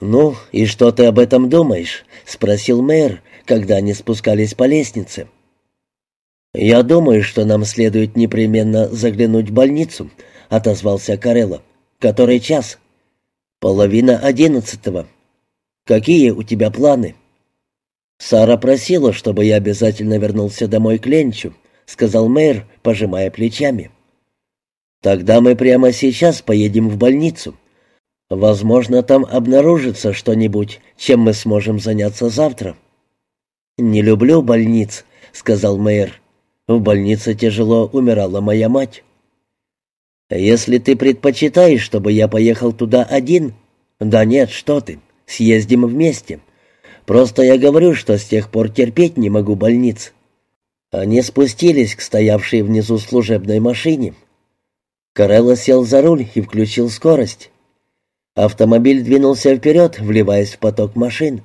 «Ну, и что ты об этом думаешь?» — спросил мэр, когда они спускались по лестнице. «Я думаю, что нам следует непременно заглянуть в больницу», — отозвался Карелло. «Который час?» «Половина одиннадцатого. Какие у тебя планы?» «Сара просила, чтобы я обязательно вернулся домой к Ленчу», — сказал мэр, пожимая плечами. «Тогда мы прямо сейчас поедем в больницу. Возможно, там обнаружится что-нибудь, чем мы сможем заняться завтра». «Не люблю больниц», — сказал мэр. «В больнице тяжело умирала моя мать». «Если ты предпочитаешь, чтобы я поехал туда один...» «Да нет, что ты, съездим вместе. Просто я говорю, что с тех пор терпеть не могу больниц». Они спустились к стоявшей внизу служебной машине. Карелло сел за руль и включил скорость. Автомобиль двинулся вперед, вливаясь в поток машин.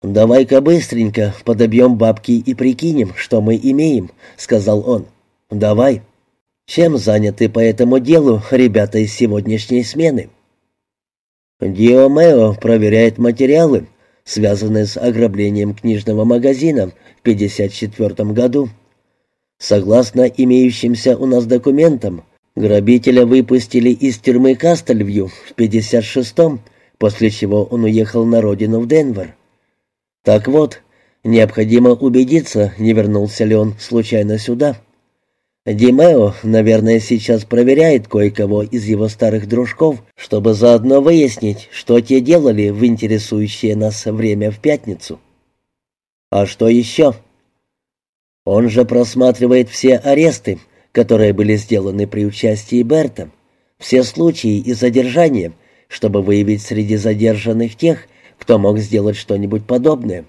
«Давай-ка быстренько подобьем бабки и прикинем, что мы имеем», — сказал он. «Давай». «Чем заняты по этому делу ребята из сегодняшней смены?» «Диомео проверяет материалы, связанные с ограблением книжного магазина в 1954 году. Согласно имеющимся у нас документам, грабителя выпустили из тюрьмы Кастельвью в 1956-м, после чего он уехал на родину в Денвер. Так вот, необходимо убедиться, не вернулся ли он случайно сюда. Димео, наверное, сейчас проверяет кое-кого из его старых дружков, чтобы заодно выяснить, что те делали в интересующее нас время в пятницу. А что еще? Он же просматривает все аресты, которые были сделаны при участии Берта, все случаи и задержания, чтобы выявить среди задержанных тех, кто мог сделать что-нибудь подобное.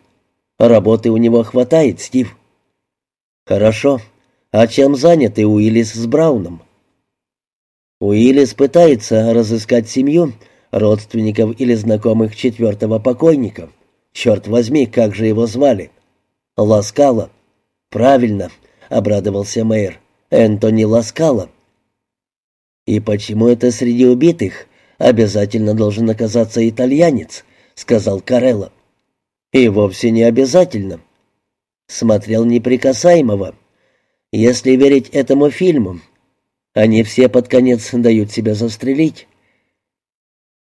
Работы у него хватает, Стив. Хорошо. А чем заняты Уиллис с Брауном? Уиллис пытается разыскать семью, родственников или знакомых четвертого покойника. Черт возьми, как же его звали? Ласкала. Правильно, обрадовался мэр. Энтони Ласкала. И почему это среди убитых обязательно должен оказаться итальянец? — сказал Карелло. «И вовсе не обязательно». Смотрел неприкасаемого. Если верить этому фильму, они все под конец дают себя застрелить.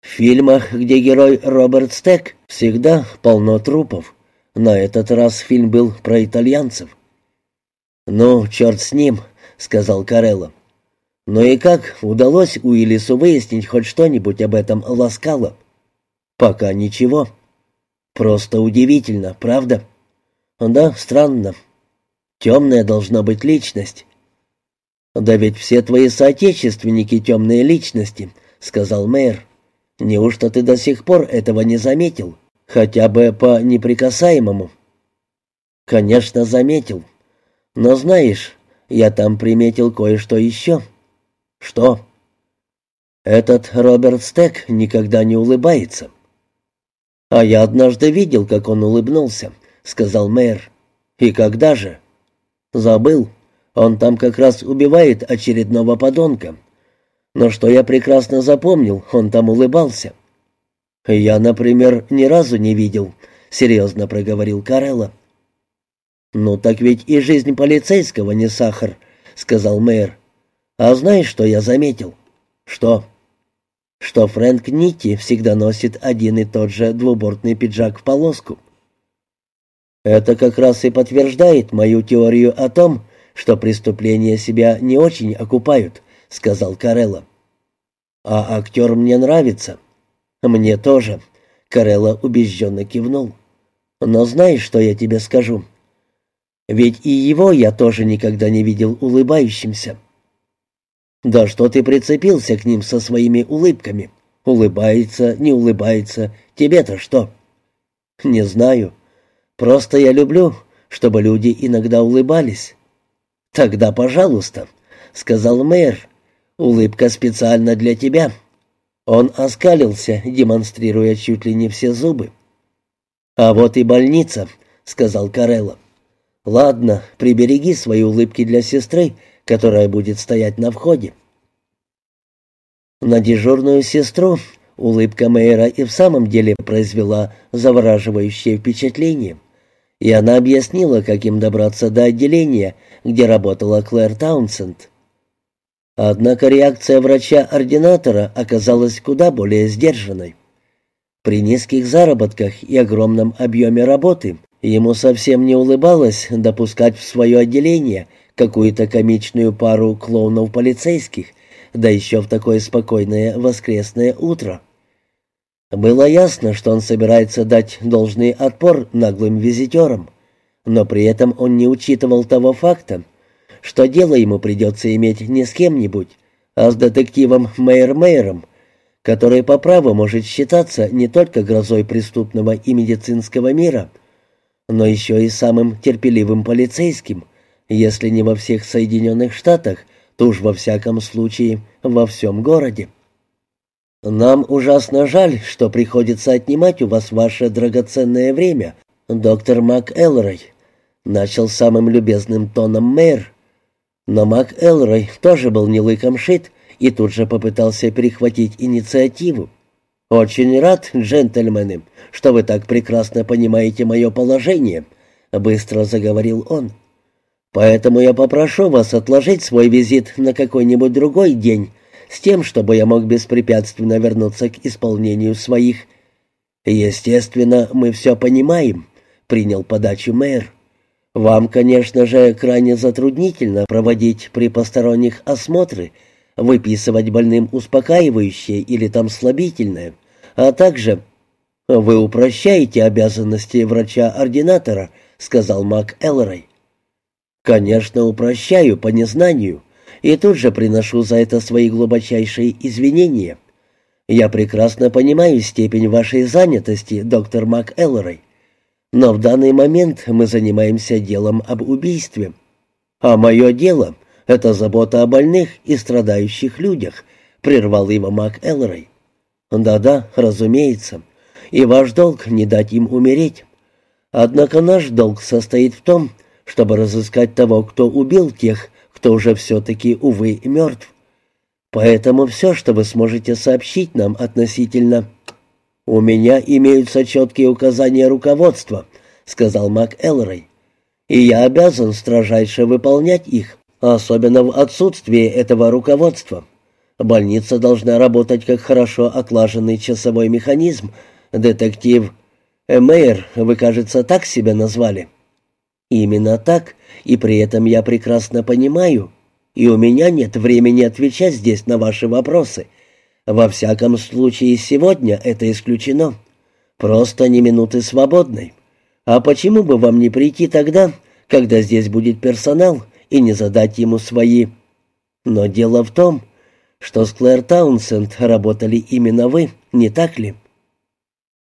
В фильмах, где герой Роберт Стек, всегда полно трупов. На этот раз фильм был про итальянцев. «Ну, черт с ним», — сказал Карелло. «Ну и как удалось Уиллису выяснить хоть что-нибудь об этом Ласкало?» «Пока ничего. Просто удивительно, правда?» «Да, странно. Темная должна быть личность». «Да ведь все твои соотечественники темные личности», — сказал мэр. «Неужто ты до сих пор этого не заметил? Хотя бы по неприкасаемому?» «Конечно, заметил. Но знаешь, я там приметил кое-что еще». «Что?» «Этот Роберт Стек никогда не улыбается». «А я однажды видел, как он улыбнулся», — сказал мэр. «И когда же?» «Забыл. Он там как раз убивает очередного подонка. Но что я прекрасно запомнил, он там улыбался». «Я, например, ни разу не видел», — серьезно проговорил Карелла. «Ну так ведь и жизнь полицейского не сахар», — сказал мэр. «А знаешь, что я заметил?» «Что?» что Фрэнк Нитти всегда носит один и тот же двубортный пиджак в полоску. Это как раз и подтверждает мою теорию о том, что преступления себя не очень окупают, сказал Карелла. А актер мне нравится. Мне тоже. Карелла убежденно кивнул. Но знаешь, что я тебе скажу? Ведь и его я тоже никогда не видел улыбающимся. «Да что ты прицепился к ним со своими улыбками? Улыбается, не улыбается. Тебе-то что?» «Не знаю. Просто я люблю, чтобы люди иногда улыбались». «Тогда, пожалуйста», — сказал мэр. «Улыбка специально для тебя». Он оскалился, демонстрируя чуть ли не все зубы. «А вот и больница», — сказал Карелло. «Ладно, прибереги свои улыбки для сестры, которая будет стоять на входе. На дежурную сестру Улыбка мэра и в самом деле произвела завораживающее впечатление. И она объяснила, как им добраться до отделения, где работала Клэр Таунсенд. Однако реакция врача-ординатора оказалась куда более сдержанной. При низких заработках и огромном объеме работы ему совсем не улыбалось допускать в свое отделение какую-то комичную пару клоунов-полицейских, да еще в такое спокойное воскресное утро. Было ясно, что он собирается дать должный отпор наглым визитерам, но при этом он не учитывал того факта, что дело ему придется иметь не с кем-нибудь, а с детективом Мейер-Мейером, который по праву может считаться не только грозой преступного и медицинского мира, но еще и самым терпеливым полицейским, если не во всех Соединенных Штатах, то уж во всяком случае во всем городе. «Нам ужасно жаль, что приходится отнимать у вас ваше драгоценное время, доктор Мак Элрой», — начал самым любезным тоном мэр. Но Мак Элрой тоже был не лыком шит и тут же попытался перехватить инициативу. «Очень рад, джентльмены, что вы так прекрасно понимаете мое положение», — быстро заговорил он. «Поэтому я попрошу вас отложить свой визит на какой-нибудь другой день, с тем, чтобы я мог беспрепятственно вернуться к исполнению своих. Естественно, мы все понимаем, принял подачу мэр. Вам, конечно же, крайне затруднительно проводить при посторонних осмотры, выписывать больным успокаивающее или там слабительное, а также вы упрощаете обязанности врача-ординатора, сказал Мак Элрой. Конечно, упрощаю по незнанию, и тут же приношу за это свои глубочайшие извинения. Я прекрасно понимаю степень вашей занятости, доктор Мак Эллорой, но в данный момент мы занимаемся делом об убийстве. А мое дело — это забота о больных и страдающих людях, прервал его Мак Эллорой. Да-да, разумеется, и ваш долг — не дать им умереть. Однако наш долг состоит в том, чтобы разыскать того, кто убил тех, кто уже все-таки, увы, мертв. Поэтому все, что вы сможете сообщить нам относительно... «У меня имеются четкие указания руководства», — сказал Мак Элрой. «И я обязан строжайше выполнять их, особенно в отсутствии этого руководства. Больница должна работать как хорошо отлаженный часовой механизм. Детектив Эмейер, вы, кажется, так себя назвали?» «Именно так, и при этом я прекрасно понимаю, и у меня нет времени отвечать здесь на ваши вопросы. Во всяком случае, сегодня это исключено. Просто не минуты свободной. А почему бы вам не прийти тогда, когда здесь будет персонал, и не задать ему свои... Но дело в том, что с Клэр Таунсенд работали именно вы, не так ли?»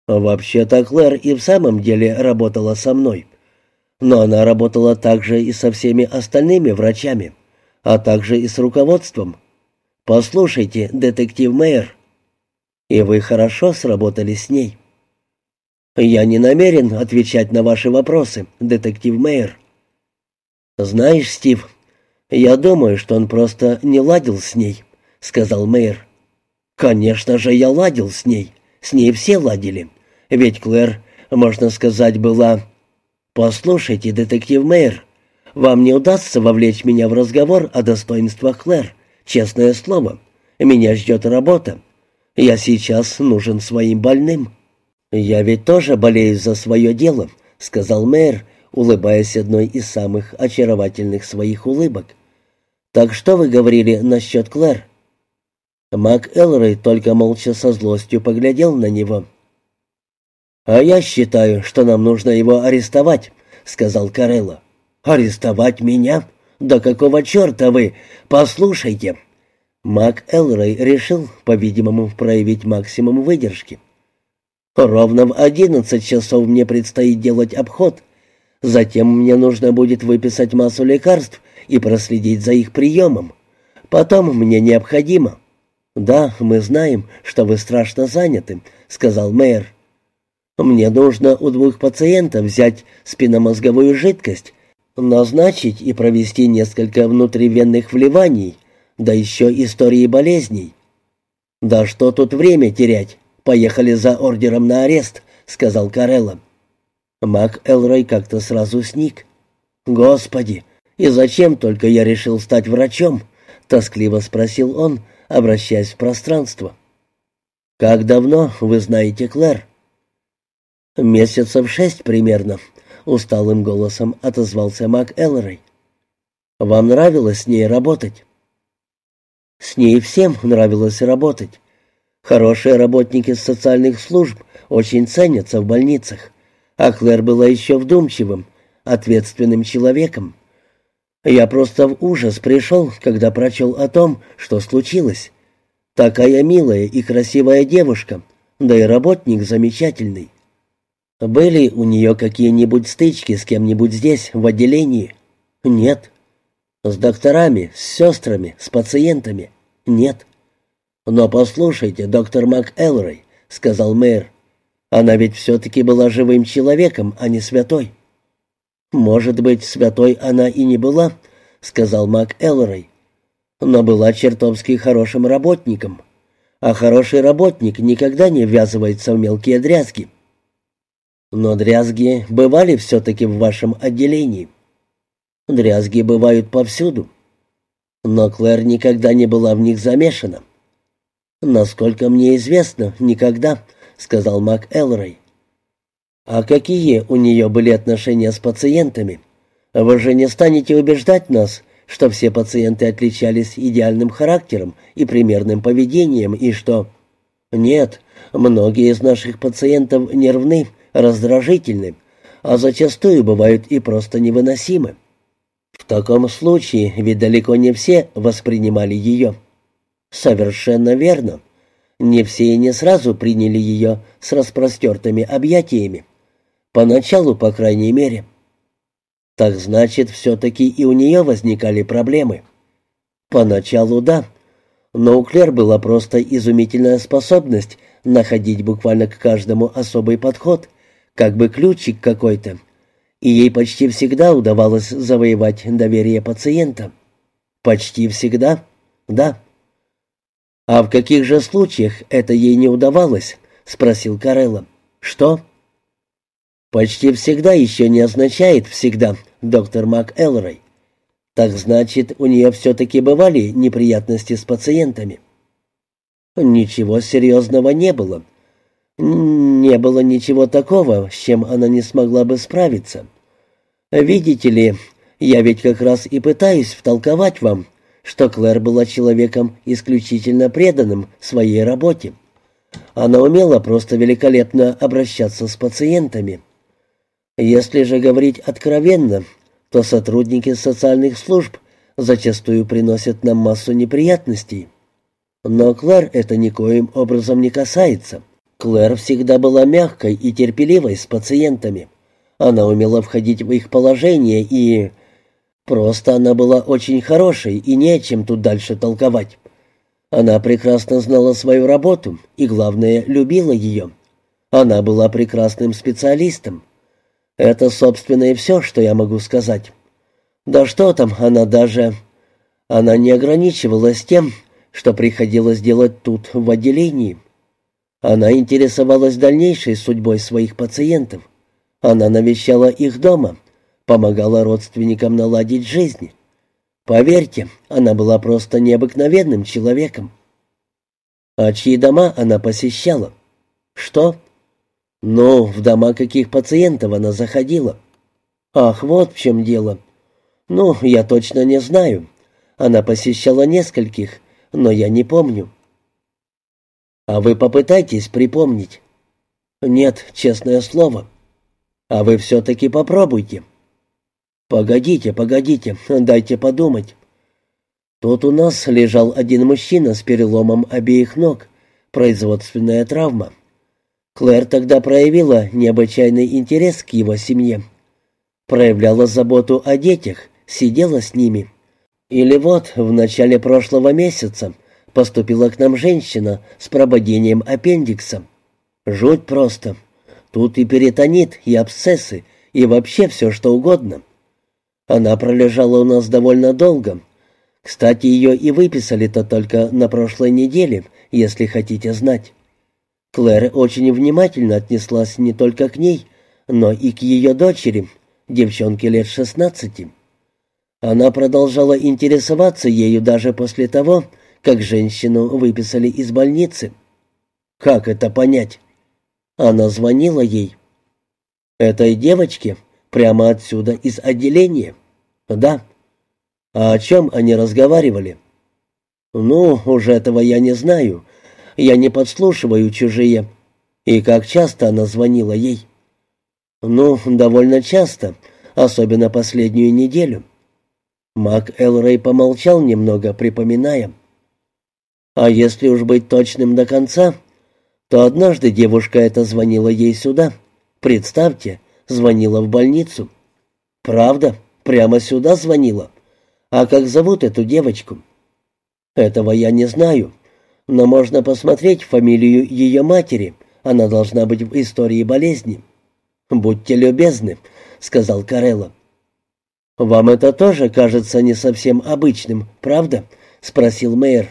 «Вообще-то Клэр и в самом деле работала со мной», но она работала также и со всеми остальными врачами, а также и с руководством. Послушайте, детектив Мэйр, и вы хорошо сработали с ней. Я не намерен отвечать на ваши вопросы, детектив Мэйр. Знаешь, Стив, я думаю, что он просто не ладил с ней, сказал Мэйр. Конечно же, я ладил с ней. С ней все ладили. Ведь Клэр, можно сказать, была «Послушайте, детектив Мэйр, вам не удастся вовлечь меня в разговор о достоинствах Клэр. Честное слово, меня ждет работа. Я сейчас нужен своим больным». «Я ведь тоже болею за свое дело», — сказал мэр, улыбаясь одной из самых очаровательных своих улыбок. «Так что вы говорили насчет Клэр?» Мак Элрой только молча со злостью поглядел на него. «А я считаю, что нам нужно его арестовать», — сказал Карелло. «Арестовать меня? Да какого черта вы? Послушайте». Мак Элрой решил, по-видимому, проявить максимум выдержки. «Ровно в одиннадцать часов мне предстоит делать обход. Затем мне нужно будет выписать массу лекарств и проследить за их приемом. Потом мне необходимо...» «Да, мы знаем, что вы страшно заняты», — сказал мэр. Мне нужно у двух пациентов взять спинномозговую жидкость, назначить и провести несколько внутривенных вливаний, да еще истории болезней. Да что тут время терять? поехали за ордером на арест», — сказал Карелла. Мак Элрой как-то сразу сник. «Господи, и зачем только я решил стать врачом?» — тоскливо спросил он, обращаясь в пространство. «Как давно вы знаете Клэр?» «Месяцев шесть примерно», — усталым голосом отозвался Мак Элрой. «Вам нравилось с ней работать?» «С ней всем нравилось работать. Хорошие работники социальных служб очень ценятся в больницах, а Клэр была еще вдумчивым, ответственным человеком. Я просто в ужас пришел, когда прочел о том, что случилось. Такая милая и красивая девушка, да и работник замечательный. Были у нее какие-нибудь стычки с кем-нибудь здесь, в отделении? Нет. С докторами, с сестрами, с пациентами? Нет. «Но послушайте, доктор МакЭлрой», — сказал мэр, — «она ведь все-таки была живым человеком, а не святой». «Может быть, святой она и не была», — сказал МакЭлрой, «но была чертовски хорошим работником, а хороший работник никогда не ввязывается в мелкие дрязги». «Но дрязги бывали все-таки в вашем отделении». «Дрязги бывают повсюду». Но Клэр никогда не была в них замешана. «Насколько мне известно, никогда», — сказал Мак Элрой. «А какие у нее были отношения с пациентами? Вы же не станете убеждать нас, что все пациенты отличались идеальным характером и примерным поведением, и что...» «Нет, многие из наших пациентов нервны, раздражительны, а зачастую бывают и просто невыносимы. В таком случае ведь далеко не все воспринимали ее». «Совершенно верно. Не все и не сразу приняли ее с распростертыми объятиями. Поначалу, по крайней мере. Так значит, все-таки и у нее возникали проблемы. Поначалу да, но у Клер была просто изумительная способность находить буквально к каждому особый подход, как бы ключик какой-то, и ей почти всегда удавалось завоевать доверие пациента. Почти всегда? Да. «А в каких же случаях это ей не удавалось?» — спросил Карелло. «Что?» «Почти всегда еще не означает «всегда», доктор Мак. Так значит, у нее все-таки бывали неприятности с пациентами?» «Ничего серьезного не было. Не было ничего такого, с чем она не смогла бы справиться. Видите ли, я ведь как раз и пытаюсь втолковать вам, что Клэр была человеком исключительно преданным своей работе. Она умела просто великолепно обращаться с пациентами. Если же говорить откровенно, то сотрудники социальных служб зачастую приносят нам массу неприятностей. Но Клэр это никоим образом не касается. Клэр всегда была мягкой и терпеливой с пациентами. Она умела входить в их положение и Просто она была очень хорошей, и не о чем тут дальше толковать. Она прекрасно знала свою работу и, главное, любила ее. Она была прекрасным специалистом. Это, собственно, и все, что я могу сказать. Да что там, она даже... Она не ограничивалась тем, что приходилось делать тут, в отделении. Она интересовалась дальнейшей судьбой своих пациентов. Она навещала их дома, помогала родственникам наладить жизнь. Поверьте, она была просто необыкновенным человеком. А чьи дома она посещала? Что? Ну, в дома каких пациентов она заходила? Ах, вот в чем дело. Ну, я точно не знаю. Она посещала нескольких, но я не помню. А вы попытайтесь припомнить. Нет, честное слово. А вы все-таки попробуйте. «Погодите, погодите, дайте подумать». Тут у нас лежал один мужчина с переломом обеих ног, производственная травма. Клэр тогда проявила необычайный интерес к его семье. Проявляла заботу о детях, сидела с ними. Или вот в начале прошлого месяца поступила к нам женщина с прободением аппендикса. Жуть просто. Тут и перитонит, и абсцессы, и вообще все что угодно. Она пролежала у нас довольно долго. Кстати, ее и выписали-то только на прошлой неделе, если хотите знать. Клэр очень внимательно отнеслась не только к ней, но и к ее дочери, девчонке лет шестнадцати. Она продолжала интересоваться ею даже после того, как женщину выписали из больницы. Как это понять? Она звонила ей. Этой девочке прямо отсюда из отделения. Да. А о чем они разговаривали? Ну, уже этого я не знаю. Я не подслушиваю чужие. И как часто она звонила ей? Ну, довольно часто, особенно последнюю неделю. Мак Элрей помолчал немного, припоминая. А если уж быть точным до конца, то однажды девушка эта звонила ей сюда. Представьте, звонила в больницу. Правда, прямо сюда звонила. А как зовут эту девочку? Этого я не знаю но можно посмотреть фамилию ее матери. Она должна быть в истории болезни». «Будьте любезны», — сказал Карелло. «Вам это тоже кажется не совсем обычным, правда?» — спросил мэр.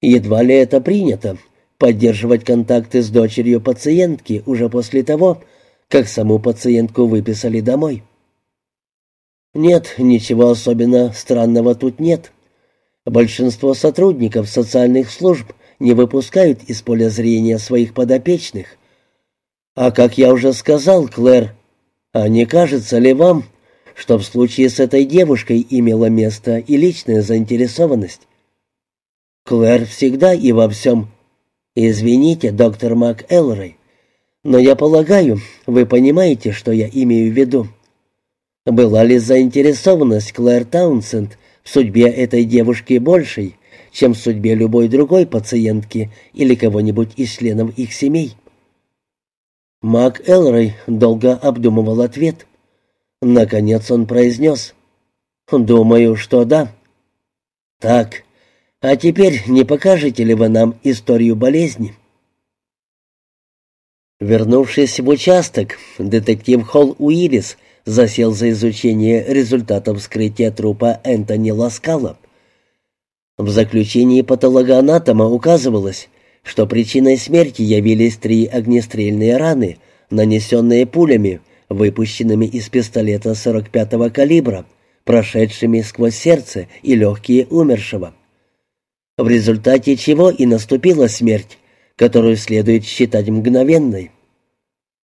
«Едва ли это принято, поддерживать контакты с дочерью пациентки уже после того, как саму пациентку выписали домой». «Нет, ничего особенно странного тут нет. Большинство сотрудников социальных служб не выпускают из поля зрения своих подопечных. А как я уже сказал, Клэр, а не кажется ли вам, что в случае с этой девушкой имела место и личная заинтересованность? Клэр всегда и во всем. Извините, доктор Мак но я полагаю, вы понимаете, что я имею в виду. Была ли заинтересованность Клэр Таунсенд в судьбе этой девушки большей, чем в судьбе любой другой пациентки или кого-нибудь из членов их семей. Мак Элрой долго обдумывал ответ. Наконец он произнес. «Думаю, что да». «Так, а теперь не покажете ли вы нам историю болезни?» Вернувшись в участок, детектив Холл Уиллис засел за изучение результатов вскрытия трупа Энтони Ласкала. В заключении патологоанатома указывалось, что причиной смерти явились три огнестрельные раны, нанесенные пулями, выпущенными из пистолета 45-го калибра, прошедшими сквозь сердце и легкие умершего. В результате чего и наступила смерть, которую следует считать мгновенной.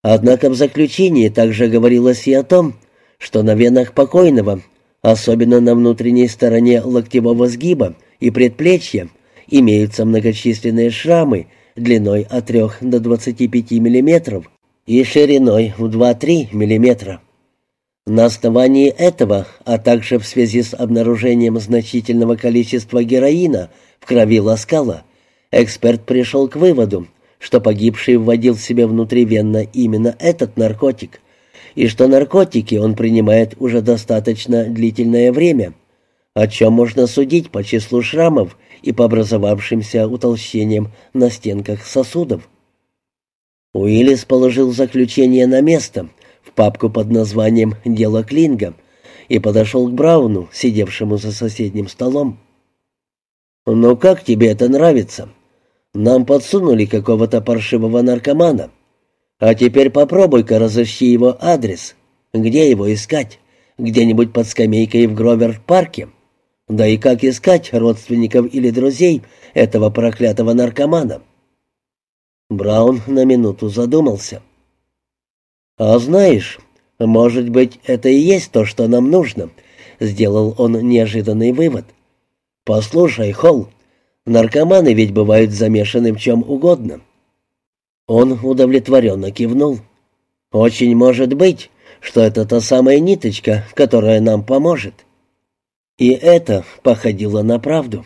Однако в заключении также говорилось и о том, что на венах покойного, особенно на внутренней стороне локтевого сгиба и предплечья, имеются многочисленные шрамы длиной от 3 до 25 мм и шириной в 2-3 мм. На основании этого, а также в связи с обнаружением значительного количества героина в крови Ласкала, эксперт пришел к выводу, что погибший вводил в себя внутривенно именно этот наркотик, и что наркотики он принимает уже достаточно длительное время, о чем можно судить по числу шрамов и по образовавшимся утолщениям на стенках сосудов. Уиллис положил заключение на место, в папку под названием «Дело Клинга», и подошел к Брауну, сидевшему за соседним столом. «Ну как тебе это нравится?» Нам подсунули какого-то паршивого наркомана. А теперь попробуй-ка разыщи его адрес. Где его искать? Где-нибудь под скамейкой в Гровер-парке? Да и как искать родственников или друзей этого проклятого наркомана?» Браун на минуту задумался. «А знаешь, может быть, это и есть то, что нам нужно», — сделал он неожиданный вывод. «Послушай, Холл, Наркоманы ведь бывают замешаны в чем угодно. Он удовлетворенно кивнул. «Очень может быть, что это та самая ниточка, которая нам поможет». И это походило на правду.